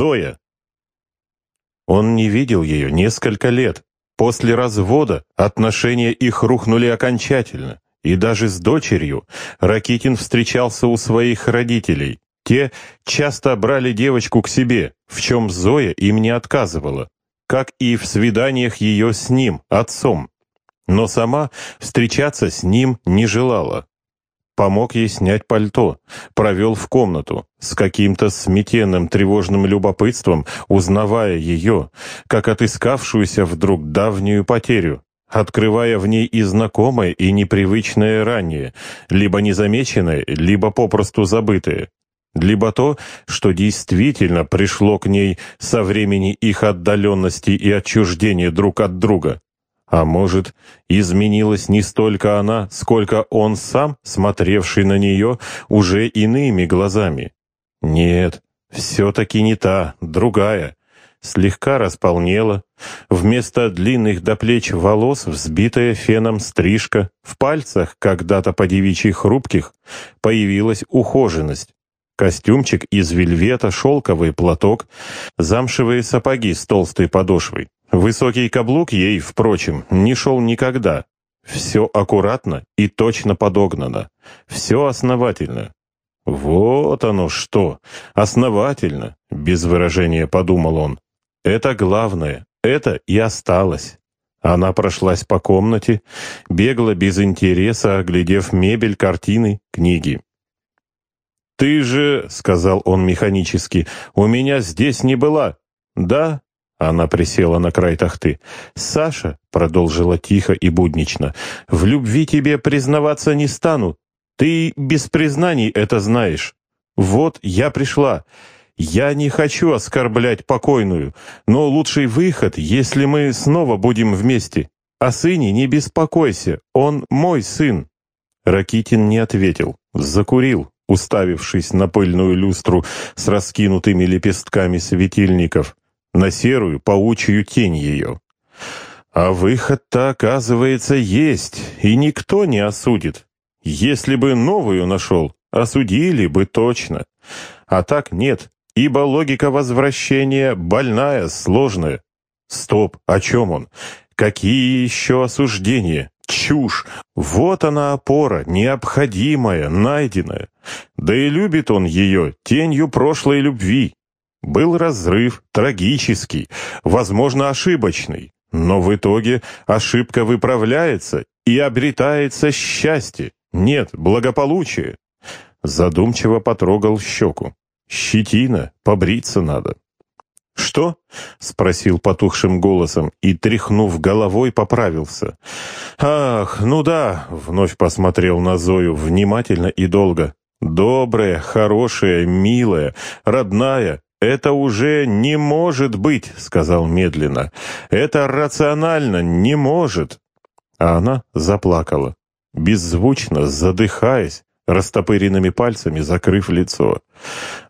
Зоя!» Он не видел ее несколько лет. После развода отношения их рухнули окончательно. И даже с дочерью Ракитин встречался у своих родителей. Те часто брали девочку к себе, в чем Зоя им не отказывала, как и в свиданиях ее с ним, отцом. Но сама встречаться с ним не желала помог ей снять пальто, провел в комнату, с каким-то сметенным тревожным любопытством, узнавая ее, как отыскавшуюся вдруг давнюю потерю, открывая в ней и знакомое, и непривычное ранее, либо незамеченное, либо попросту забытое, либо то, что действительно пришло к ней со времени их отдаленности и отчуждения друг от друга. А может, изменилась не столько она, сколько он сам, смотревший на нее уже иными глазами? Нет, все-таки не та, другая. Слегка располнела. Вместо длинных до плеч волос взбитая феном стрижка. В пальцах, когда-то по девичьи хрупких, появилась ухоженность. Костюмчик из вельвета, шелковый платок, замшевые сапоги с толстой подошвой. Высокий каблук ей, впрочем, не шел никогда. Все аккуратно и точно подогнано. Все основательно. «Вот оно что! Основательно!» — без выражения подумал он. «Это главное. Это и осталось». Она прошлась по комнате, бегла без интереса, оглядев мебель, картины, книги. «Ты же, — сказал он механически, — у меня здесь не была». «Да, она присела на край тахты. «Саша», — продолжила тихо и буднично, — «в любви тебе признаваться не стану. Ты без признаний это знаешь. Вот я пришла. Я не хочу оскорблять покойную, но лучший выход, если мы снова будем вместе. О сыне не беспокойся, он мой сын». Ракитин не ответил, закурил, уставившись на пыльную люстру с раскинутыми лепестками светильников на серую паучью тень ее. А выход-то, оказывается, есть, и никто не осудит. Если бы новую нашел, осудили бы точно. А так нет, ибо логика возвращения больная, сложная. Стоп, о чем он? Какие еще осуждения? Чушь! Вот она опора, необходимая, найденная. Да и любит он ее тенью прошлой любви. Был разрыв, трагический, возможно, ошибочный, но в итоге ошибка выправляется и обретается счастье, нет, благополучие. Задумчиво потрогал щеку. Щетина, побриться надо. «Что?» — спросил потухшим голосом и, тряхнув головой, поправился. «Ах, ну да!» — вновь посмотрел на Зою внимательно и долго. «Добрая, хорошая, милая, родная, «Это уже не может быть», — сказал медленно. «Это рационально не может». А она заплакала, беззвучно, задыхаясь, растопыренными пальцами закрыв лицо.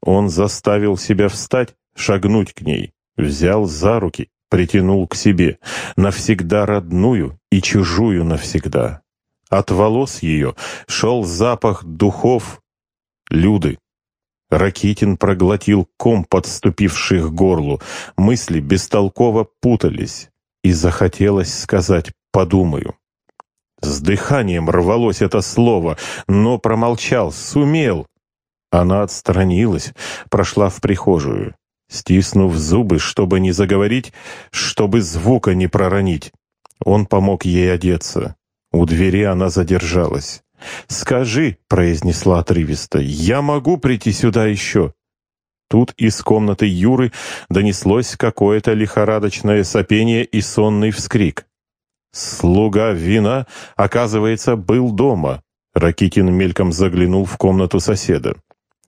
Он заставил себя встать, шагнуть к ней, взял за руки, притянул к себе, навсегда родную и чужую навсегда. От волос ее шел запах духов Люды. Ракитин проглотил ком, подступивший к горлу. Мысли бестолково путались. И захотелось сказать «подумаю». С дыханием рвалось это слово, но промолчал, сумел. Она отстранилась, прошла в прихожую, стиснув зубы, чтобы не заговорить, чтобы звука не проронить. Он помог ей одеться. У двери она задержалась. «Скажи», — произнесла отрывисто, — «я могу прийти сюда еще». Тут из комнаты Юры донеслось какое-то лихорадочное сопение и сонный вскрик. Слуга вина, оказывается, был дома. Ракитин мельком заглянул в комнату соседа.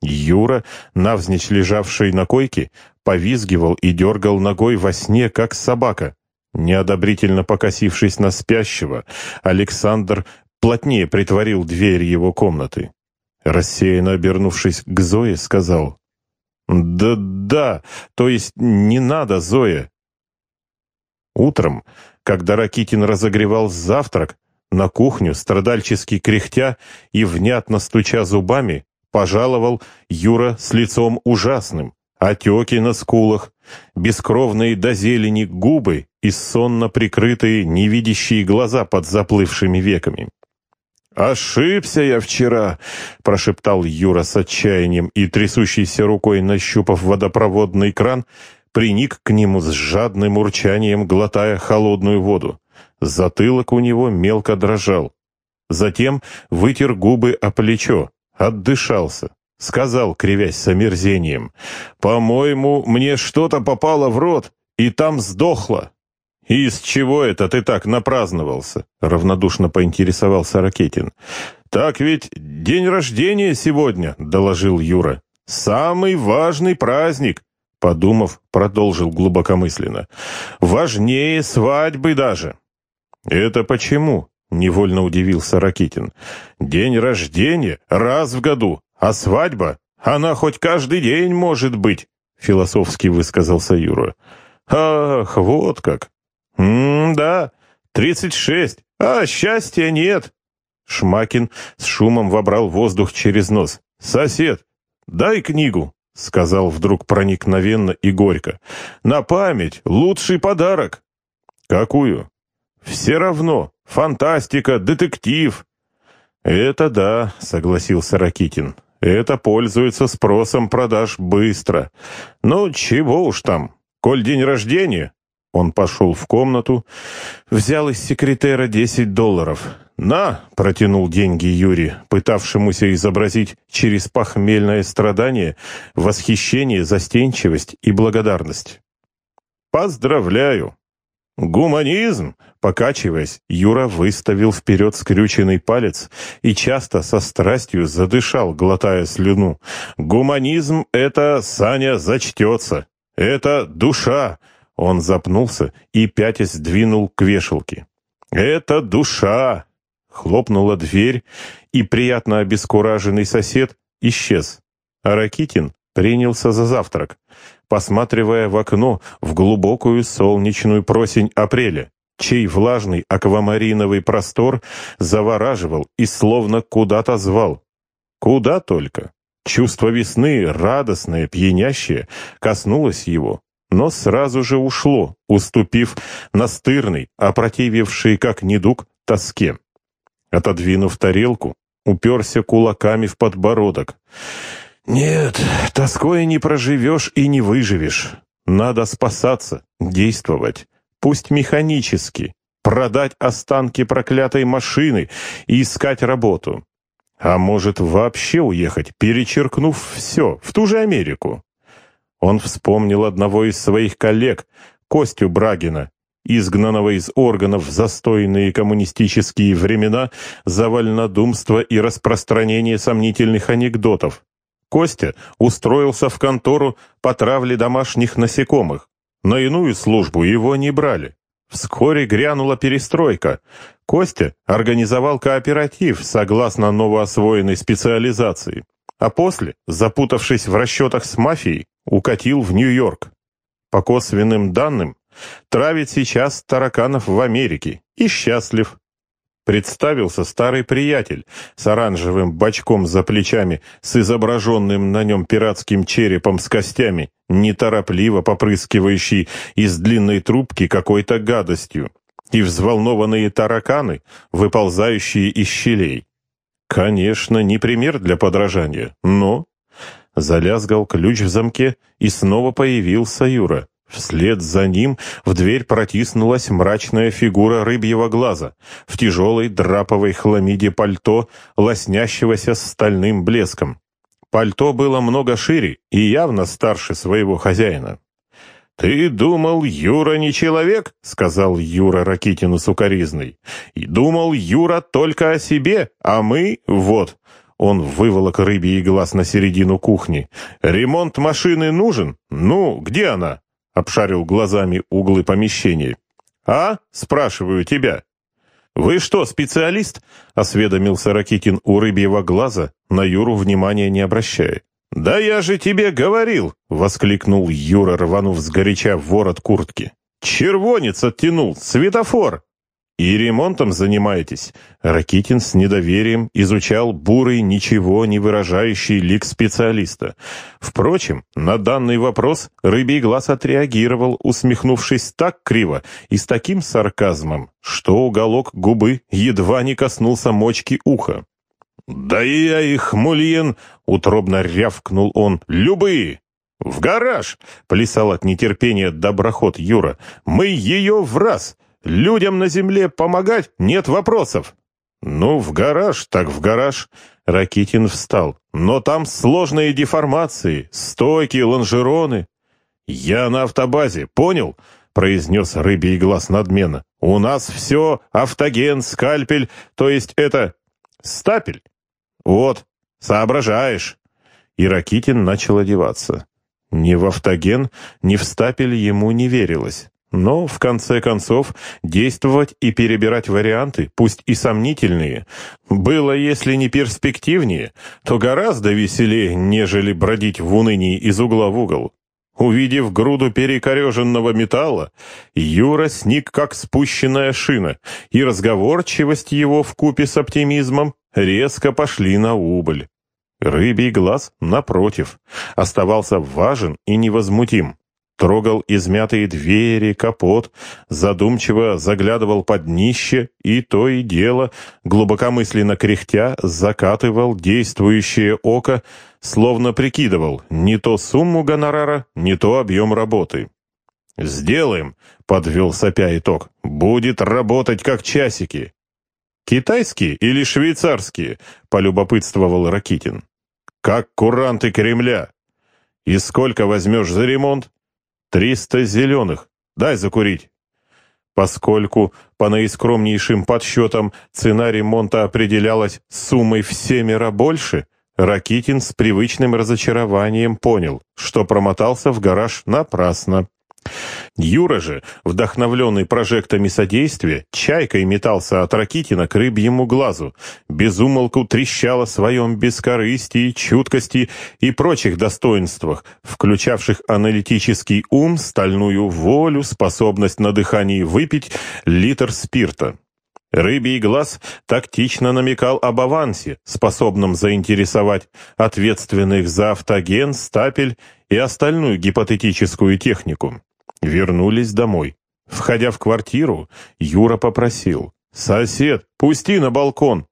Юра, навзничь лежавший на койке, повизгивал и дергал ногой во сне, как собака. Неодобрительно покосившись на спящего, Александр плотнее притворил дверь его комнаты. Рассеянно обернувшись к Зое, сказал, «Да-да, то есть не надо, Зоя». Утром, когда Ракитин разогревал завтрак, на кухню, страдальчески кряхтя и внятно стуча зубами, пожаловал Юра с лицом ужасным, отеки на скулах, бескровные до зелени губы и сонно прикрытые невидящие глаза под заплывшими веками. «Ошибся я вчера», — прошептал Юра с отчаянием и, трясущейся рукой нащупав водопроводный кран, приник к нему с жадным урчанием, глотая холодную воду. Затылок у него мелко дрожал. Затем вытер губы о плечо, отдышался. Сказал, кривясь с омерзением, «По-моему, мне что-то попало в рот, и там сдохло». «Из чего это ты так напраздновался?» — равнодушно поинтересовался Ракетин. «Так ведь день рождения сегодня», — доложил Юра. «Самый важный праздник», — подумав, продолжил глубокомысленно. «Важнее свадьбы даже». «Это почему?» — невольно удивился Ракитин. «День рождения раз в году, а свадьба, она хоть каждый день может быть», — философски высказался Юра. «Ах, вот как! «М-да, тридцать шесть, а счастья нет!» Шмакин с шумом вобрал воздух через нос. «Сосед, дай книгу!» — сказал вдруг проникновенно и горько. «На память лучший подарок!» «Какую?» «Все равно. Фантастика, детектив». «Это да», — согласился Ракитин. «Это пользуется спросом продаж быстро. Ну, чего уж там. Коль день рождения, он пошел в комнату, взял из секретера 10 долларов. «На!» — протянул деньги Юрий, пытавшемуся изобразить через похмельное страдание восхищение, застенчивость и благодарность. «Поздравляю!» «Гуманизм!» Покачиваясь, Юра выставил вперед скрюченный палец и часто со страстью задышал, глотая слюну. «Гуманизм — это, Саня, зачтется! Это душа! Он запнулся и, пятясь, двинул к вешалке. «Это душа!» Хлопнула дверь, и приятно обескураженный сосед исчез. А Ракитин принялся за завтрак, посматривая в окно в глубокую солнечную просень апреля, чей влажный аквамариновый простор завораживал и словно куда-то звал. Куда только. Чувство весны, радостное, пьянящее, коснулось его, но сразу же ушло, уступив настырный, опротививший как недуг, тоске. Отодвинув тарелку, уперся кулаками в подбородок. «Нет, тоской не проживешь и не выживешь. Надо спасаться, действовать, пусть механически, продать останки проклятой машины и искать работу. А может, вообще уехать, перечеркнув все, в ту же Америку?» Он вспомнил одного из своих коллег, Костю Брагина, изгнанного из органов в застойные коммунистические времена за вольнодумство и распространение сомнительных анекдотов. Костя устроился в контору по травле домашних насекомых. На иную службу его не брали. Вскоре грянула перестройка. Костя организовал кооператив согласно новоосвоенной специализации. А после, запутавшись в расчетах с мафией, укатил в Нью-Йорк. По косвенным данным, травит сейчас тараканов в Америке и счастлив. Представился старый приятель с оранжевым бачком за плечами, с изображенным на нем пиратским черепом с костями, неторопливо попрыскивающий из длинной трубки какой-то гадостью, и взволнованные тараканы, выползающие из щелей. Конечно, не пример для подражания, но Залязгал ключ в замке, и снова появился Юра. Вслед за ним в дверь протиснулась мрачная фигура рыбьего глаза в тяжелой драповой хламиде пальто, лоснящегося стальным блеском. Пальто было много шире и явно старше своего хозяина. «Ты думал, Юра не человек?» — сказал Юра Ракитину сукоризный. «И думал Юра только о себе, а мы — вот, он выволок рыбий глаз на середину кухни. «Ремонт машины нужен? Ну, где она?» Обшарил глазами углы помещения. «А?» — спрашиваю тебя. «Вы что, специалист?» — осведомился Ракитин у рыбьего глаза, на Юру внимания не обращая. «Да я же тебе говорил!» — воскликнул Юра, рванув сгоряча в ворот куртки. «Червонец оттянул! Светофор!» И ремонтом занимаетесь?» Ракитин с недоверием изучал бурый, ничего не выражающий лик специалиста. Впрочем, на данный вопрос рыбий глаз отреагировал, усмехнувшись так криво и с таким сарказмом, что уголок губы едва не коснулся мочки уха. «Да я их, Мульен!» — утробно рявкнул он. «Любые!» «В гараж!» — плясал от нетерпения доброход Юра. «Мы ее в раз! Людям на земле помогать нет вопросов!» «Ну, в гараж, так в гараж!» Ракитин встал. «Но там сложные деформации, стойки, лонжероны!» «Я на автобазе, понял?» — произнес рыбий глаз надменно. «У нас все автоген, скальпель, то есть это... стапель!» «Вот, соображаешь!» И Ракитин начал одеваться. Ни в автоген, ни в стапель ему не верилось. Но, в конце концов, действовать и перебирать варианты, пусть и сомнительные, было, если не перспективнее, то гораздо веселее, нежели бродить в унынии из угла в угол. Увидев груду перекореженного металла, Юра сник, как спущенная шина, и разговорчивость его вкупе с оптимизмом резко пошли на убыль. Рыбий глаз, напротив, оставался важен и невозмутим. Трогал измятые двери, капот, задумчиво заглядывал под днище и то и дело, глубокомысленно кряхтя, закатывал действующее око, словно прикидывал не то сумму гонорара, не то объем работы. «Сделаем», — подвел сопя итог, — «будет работать как часики». «Китайские или швейцарские?» — полюбопытствовал Ракитин. «Как куранты Кремля. И сколько возьмешь за ремонт?» «Триста зеленых. Дай закурить». Поскольку, по наискромнейшим подсчетам, цена ремонта определялась суммой в семеро больше, Ракитин с привычным разочарованием понял, что промотался в гараж напрасно. Юра же, вдохновленный прожектами содействия, чайкой метался от Ракитина к рыбьему глазу, безумолку трещал о своем бескорыстии, чуткости и прочих достоинствах, включавших аналитический ум, стальную волю, способность на дыхании выпить литр спирта. Рыбий глаз тактично намекал об авансе, способном заинтересовать ответственных за автоген, стапель и остальную гипотетическую технику. Вернулись домой. Входя в квартиру, Юра попросил. «Сосед, пусти на балкон!»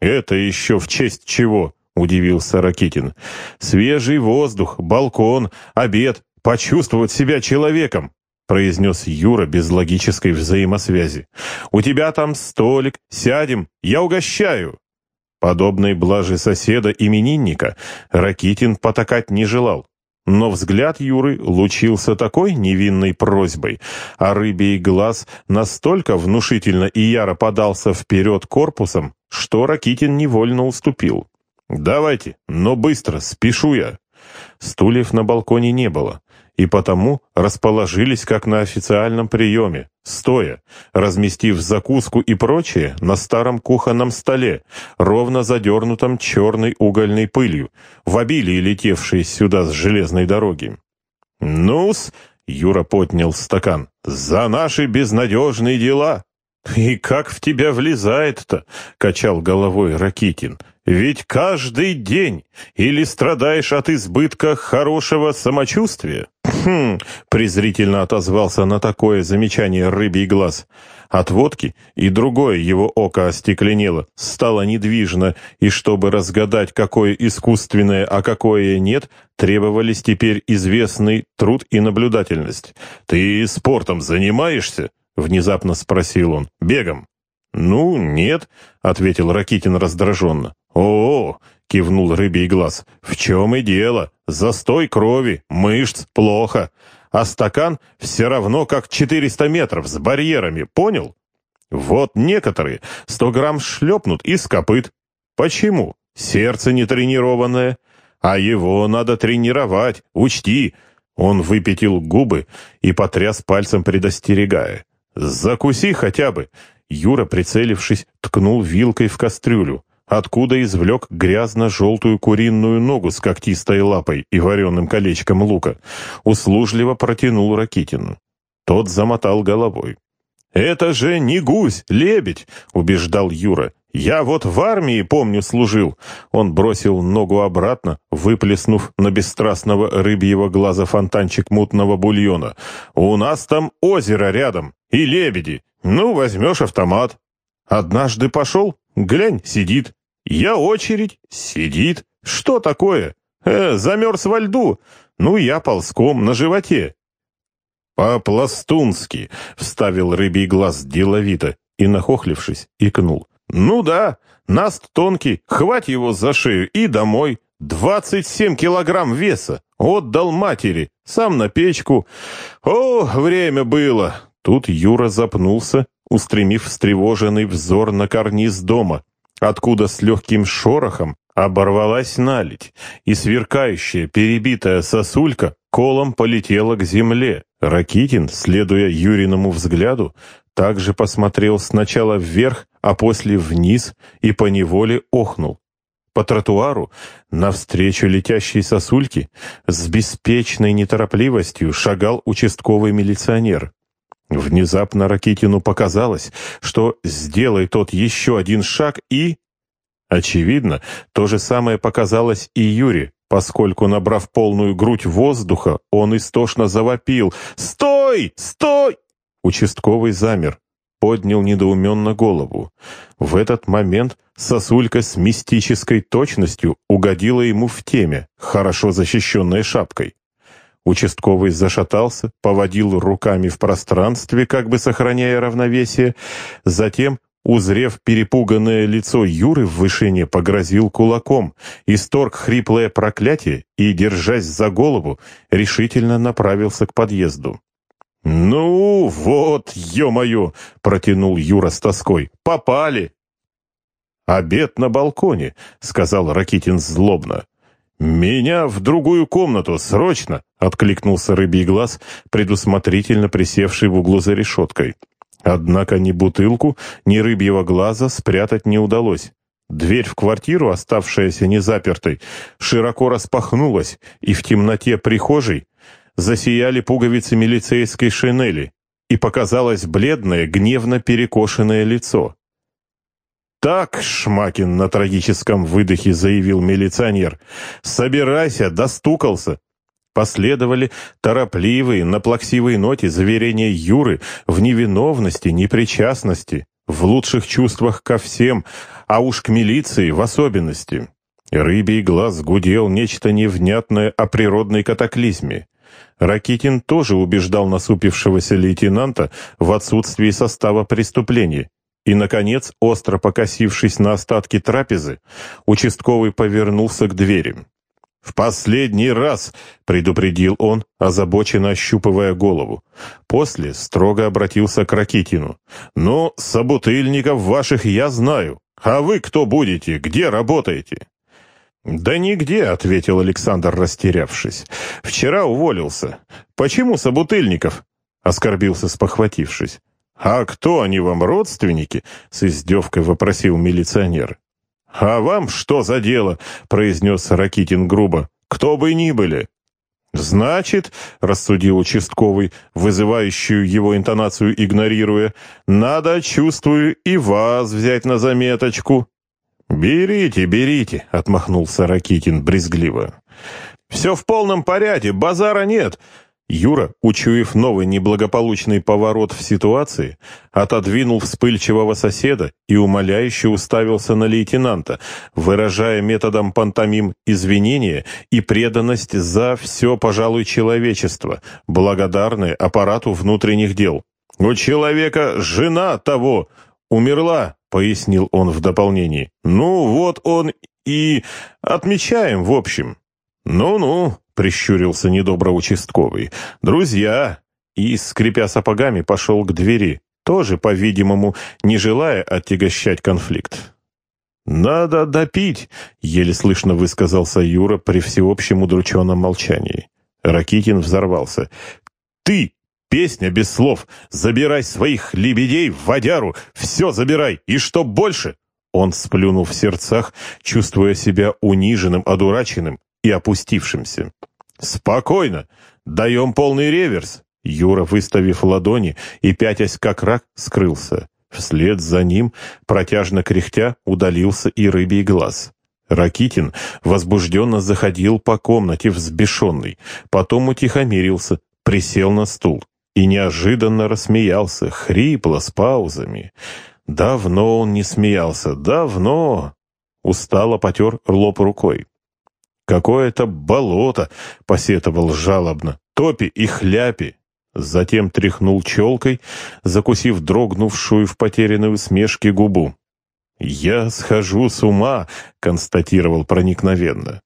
«Это еще в честь чего?» — удивился Ракитин. «Свежий воздух, балкон, обед, почувствовать себя человеком!» — произнес Юра без логической взаимосвязи. «У тебя там столик, сядем, я угощаю!» Подобной блажи соседа-именинника Ракитин потакать не желал. Но взгляд Юры лучился такой невинной просьбой, а рыбий глаз настолько внушительно и яро подался вперед корпусом, что Ракитин невольно уступил. «Давайте, но быстро, спешу я». Стульев на балконе не было и потому расположились как на официальном приеме, стоя, разместив закуску и прочее на старом кухонном столе, ровно задернутом черной угольной пылью, в обилии летевшей сюда с железной дороги. «Ну-с», — Юра поднял стакан, — «за наши безнадежные дела». «И как в тебя влезает-то?» — качал головой Ракитин. «Ведь каждый день или страдаешь от избытка хорошего самочувствия?» «Хм!» — презрительно отозвался на такое замечание рыбий глаз. От водки и другое его око остекленело, стало недвижно, и чтобы разгадать, какое искусственное, а какое нет, требовались теперь известный труд и наблюдательность. «Ты спортом занимаешься?» — внезапно спросил он. «Бегом?» «Ну, нет», — ответил Ракитин раздраженно. «О-о!» — кивнул рыбий глаз. «В чем и дело? Застой крови, мышц, плохо. А стакан все равно как 400 метров с барьерами, понял? Вот некоторые 100 грамм шлепнут и скопыт. Почему? Сердце не тренированное. А его надо тренировать, учти». Он выпятил губы и потряс пальцем, предостерегая. «Закуси хотя бы!» Юра, прицелившись, ткнул вилкой в кастрюлю откуда извлек грязно-желтую куриную ногу с когтистой лапой и вареным колечком лука, услужливо протянул Ракитину. Тот замотал головой. «Это же не гусь, лебедь!» — убеждал Юра. «Я вот в армии, помню, служил». Он бросил ногу обратно, выплеснув на бесстрастного рыбьего глаза фонтанчик мутного бульона. «У нас там озеро рядом и лебеди. Ну, возьмешь автомат». Однажды пошел, глянь, сидит. Я очередь, сидит. Что такое? Э, замерз во льду. Ну, я ползком на животе. «По-пластунски», — вставил рыбий глаз деловито и, нахохлившись, икнул. «Ну да, наст тонкий, хвать его за шею и домой. Двадцать семь килограмм веса. Отдал матери, сам на печку. О, время было!» Тут Юра запнулся, устремив встревоженный взор на карниз дома, откуда с легким шорохом оборвалась наледь, и сверкающая перебитая сосулька колом полетела к земле. Ракитин, следуя Юриному взгляду, также посмотрел сначала вверх, а после вниз и поневоле охнул. По тротуару, навстречу летящей сосульке, с беспечной неторопливостью шагал участковый милиционер. Внезапно Ракитину показалось, что сделай тот еще один шаг и... Очевидно, то же самое показалось и Юре, поскольку, набрав полную грудь воздуха, он истошно завопил «Стой! Стой!» Участковый замер, поднял недоуменно голову. В этот момент сосулька с мистической точностью угодила ему в теме, хорошо защищенной шапкой. Участковый зашатался, поводил руками в пространстве, как бы сохраняя равновесие, затем Узрев перепуганное лицо Юры в вышине, погрозил кулаком, исторг хриплое проклятие и, держась за голову, решительно направился к подъезду. «Ну вот, ё-моё!» — протянул Юра с тоской. «Попали!» «Обед на балконе», — сказал Ракитин злобно. «Меня в другую комнату, срочно!» — откликнулся рыбий глаз, предусмотрительно присевший в углу за решеткой. Однако ни бутылку, ни рыбьего глаза спрятать не удалось. Дверь в квартиру, оставшаяся незапертой, широко распахнулась, и в темноте прихожей засияли пуговицы милицейской шинели, и показалось бледное, гневно перекошенное лицо. «Так, Шмакин на трагическом выдохе заявил милиционер, — «собирайся, достукался, Последовали торопливые, на плаксивой ноте заверения Юры в невиновности, непричастности, в лучших чувствах ко всем, а уж к милиции в особенности. Рыбий глаз гудел нечто невнятное о природной катаклизме. Ракитин тоже убеждал насупившегося лейтенанта в отсутствии состава преступления. И, наконец, остро покосившись на остатки трапезы, участковый повернулся к двери. «В последний раз!» — предупредил он, озабоченно ощупывая голову. После строго обратился к Ракитину. «Ну, собутыльников ваших я знаю. А вы кто будете? Где работаете?» «Да нигде», — ответил Александр, растерявшись. «Вчера уволился. Почему собутыльников?» — оскорбился, спохватившись. «А кто они вам, родственники?» — с издевкой вопросил милиционер. «А вам что за дело?» — произнес Ракитин грубо. «Кто бы ни были». «Значит», — рассудил участковый, вызывающую его интонацию игнорируя, «надо, чувствую, и вас взять на заметочку». «Берите, берите», — отмахнулся Ракитин брезгливо. «Все в полном порядке, базара нет. Юра, учуяв новый неблагополучный поворот в ситуации, отодвинул вспыльчивого соседа и умоляюще уставился на лейтенанта, выражая методом пантомим извинения и преданность за все, пожалуй, человечество, благодарное аппарату внутренних дел. «У человека жена того умерла», — пояснил он в дополнении. «Ну, вот он и отмечаем, в общем». «Ну-ну», прищурился недобро участковый. «Друзья!» И, скрипя сапогами, пошел к двери, тоже, по-видимому, не желая отягощать конфликт. «Надо допить», — еле слышно высказался Юра при всеобщем удрученном молчании. Ракитин взорвался. «Ты, песня без слов, забирай своих лебедей в водяру, все забирай, и что больше?» Он сплюнул в сердцах, чувствуя себя униженным, одураченным и опустившимся. «Спокойно. Даем полный реверс. Юра, выставив ладони и пятясь как рак, скрылся. Вслед за ним, протяжно кряхтя, удалился и рыбий глаз. Ракитин возбужденно заходил по комнате взбешенный, потом утихомирился, присел на стул и неожиданно рассмеялся, хрипло, с паузами. Давно он не смеялся, давно. Устало потер лоб рукой. «Какое-то болото!» — посетовал жалобно. «Топи и хляпи!» Затем тряхнул челкой, закусив дрогнувшую в потерянной усмешке губу. «Я схожу с ума», — констатировал проникновенно.